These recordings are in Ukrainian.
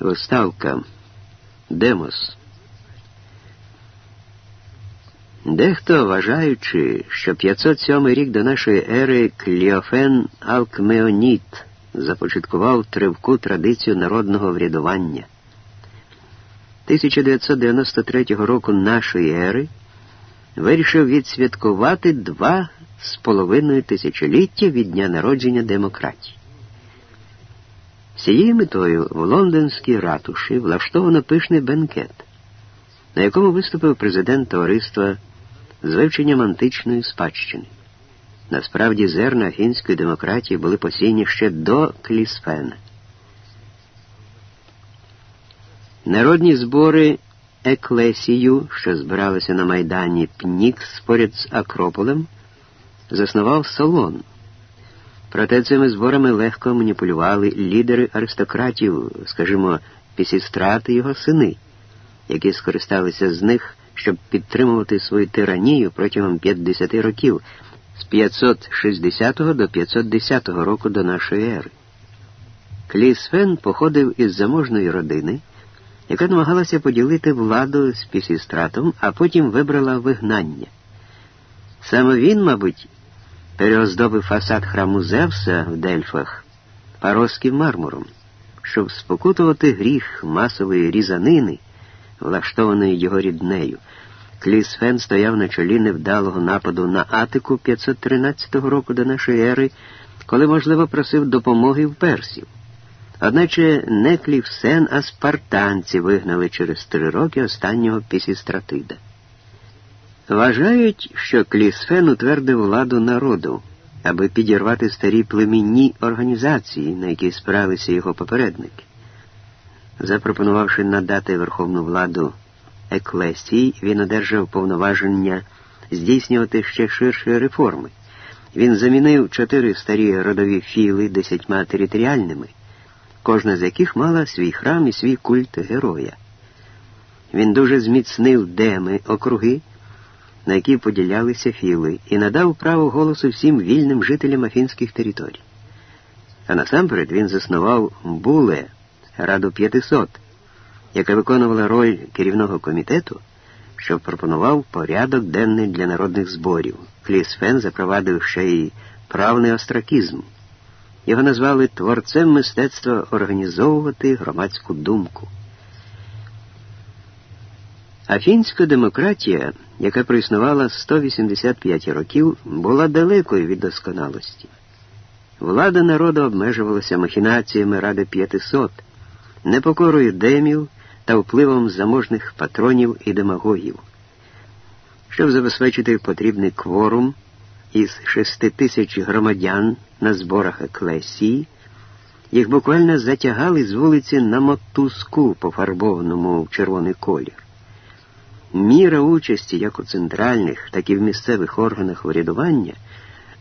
Вставка. Демос. Дехто, вважаючи, що 507 рік до нашої ери Кліофен Алкмеоніт започаткував тривку традицію народного врядування. 1993 року нашої ери вирішив відсвяткувати два з половиною тисячоліття від дня народження демократії. Цією метою в лондонській ратуші влаштовано пишний бенкет, на якому виступив президент товариства з вивченням античної спадщини. Насправді зерна афінської демократії були посіяні ще до Клісфена. Народні збори Еклесію, що збиралися на Майдані Пнікс поряд з Акрополем, заснував Солон. Проте цими зборами легко маніпулювали лідери аристократів, скажімо, пісістрати його сини, які скористалися з них, щоб підтримувати свою тиранію протягом 50 років з 560 до 510 року до нашої ери. Клісфен походив із заможної родини, яка намагалася поділити владу з пісістратом, а потім вибрала вигнання. Саме він, мабуть, переоздобив фасад храму Зевса в Дельфах пароським мармуром, щоб спокутувати гріх масової різанини, влаштованої його ріднею. Клісфен стояв на чолі невдалого нападу на Атику 513 року до нашої ери, коли, можливо, просив допомоги в персів. Одначе не Клівсен, а спартанці вигнали через три роки останнього пісістратида. Вважають, що Клісфен утвердив владу народу, аби підірвати старі племінні організації, на які справилися його попередники. Запропонувавши надати верховну владу Еклесії, він одержав повноваження здійснювати ще ширші реформи. Він замінив чотири старі родові філи десятьма територіальними, кожна з яких мала свій храм і свій культ героя. Він дуже зміцнив деми округи на які поділялися філи, і надав право голосу всім вільним жителям афінських територій. А насамперед він заснував Буле, Раду 500, яка виконувала роль керівного комітету, що пропонував порядок денний для народних зборів. Клісфен запровадив ще й правний остракізм. Його назвали творцем мистецтва організовувати громадську думку. Афінська демократія, яка проіснувала 185 років, була далекою від досконалості. Влада народу обмежувалася махінаціями Ради 500, непокорою демів та впливом заможних патронів і демагогів. Щоб забезпечити потрібний кворум із 6 тисяч громадян на зборах еклесії, їх буквально затягали з вулиці на мотузку, пофарбованому в червоний колір. Міра участі як у центральних, так і в місцевих органах врядування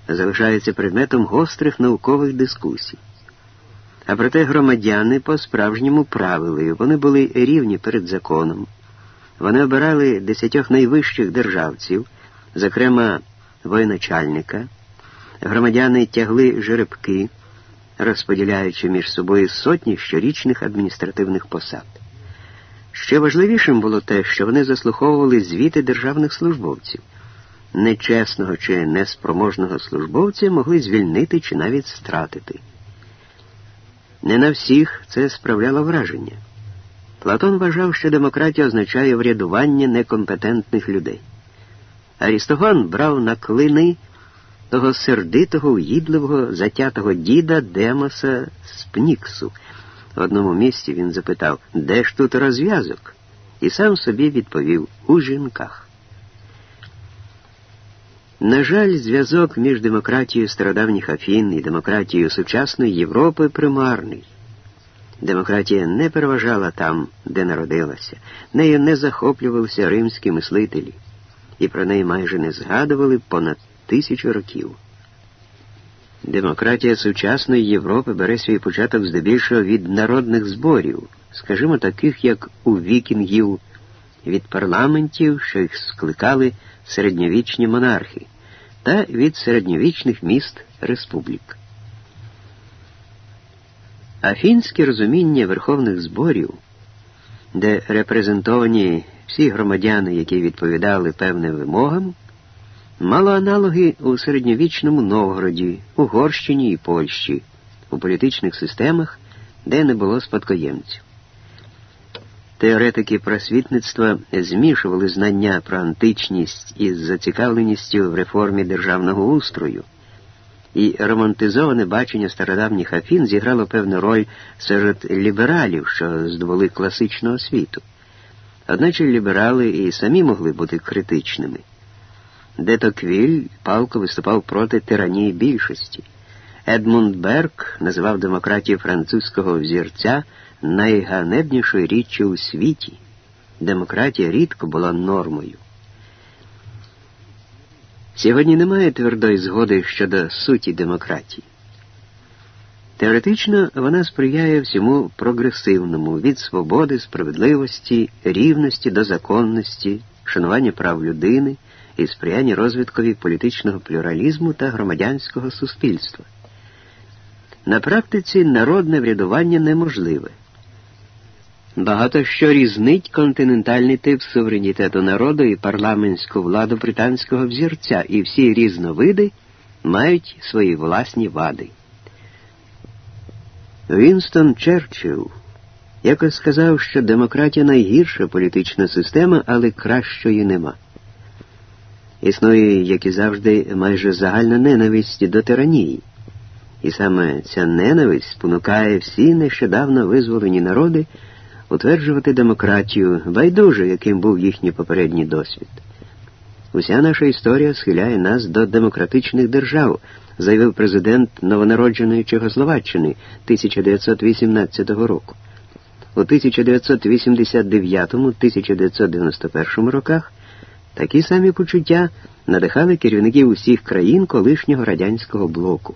залишається предметом гострих наукових дискусій. А проте громадяни по-справжньому правили, вони були рівні перед законом. Вони обирали десятьох найвищих державців, зокрема воєначальника. Громадяни тягли жеребки, розподіляючи між собою сотні щорічних адміністративних посад. Ще важливішим було те, що вони заслуховували звіти державних службовців. Нечесного чи неспроможного службовця могли звільнити чи навіть стратити. Не на всіх це справляло враження. Платон вважав, що демократія означає врядування некомпетентних людей. Арістофан брав на кпини того сердитого, уїдливого, затятого діда Демоса з Пніксу, в одному місці він запитав, де ж тут розв'язок? І сам собі відповів у жінках. На жаль, зв'язок між демократією стародавніх Афін і демократією сучасної Європи примарний. Демократія не переважала там, де народилася, нею не захоплювалися римські мислителі, і про неї майже не згадували понад тисячу років. Демократія сучасної Європи бере свій початок здебільшого від народних зборів, скажімо, таких як у вікінгів, від парламентів, що їх скликали середньовічні монархи, та від середньовічних міст республік. Афінське розуміння верховних зборів, де репрезентовані всі громадяни, які відповідали певним вимогам, мало аналоги у середньовічному Новгороді, Угорщині і Польщі, у політичних системах, де не було спадкоємців. Теоретики просвітництва змішували знання про античність із зацікавленістю в реформі державного устрою, і романтизоване бачення стародавніх Афін зіграло певну роль серед лібералів, що здобули класичного світу. Одначе ліберали і самі могли бути критичними. Де Квіль палко виступав проти тиранії більшості. Едмунд Берг називав демократію французького взірця найганебнішою річчю у світі. Демократія рідко була нормою. Сьогодні немає твердої згоди щодо суті демократії. Теоретично вона сприяє всьому прогресивному від свободи, справедливості, рівності до законності, шанування прав людини і сприяння розвиткові політичного плюралізму та громадянського суспільства. На практиці народне врядування неможливе. Багато що різнить континентальний тип суверенітету народу і парламентську владу британського взірця, і всі різновиди мають свої власні вади. Вінстон Черчилл якось сказав, що демократія найгірша політична система, але кращої нема. Існує, як і завжди, майже загальна ненависть до тиранії. І саме ця ненависть спонукає всі нещодавно визволені народи утверджувати демократію, байдуже, яким був їхній попередній досвід. Уся наша історія схиляє нас до демократичних держав, заявив президент новонародженої Чехословаччини 1918 року. У 1989-1991 роках такі самі почуття надихали керівників усіх країн колишнього радянського блоку.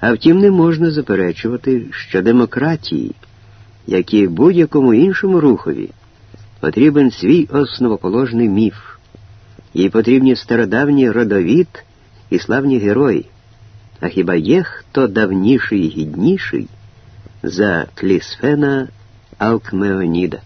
А втім, не можна заперечувати, що демократії як і будь-якому іншому рухові, потрібен свій основоположний міф, їй потрібні стародавні родовід і славні герої. А хіба є хто давніший і гідніший за Клісфена Алкмеоніда?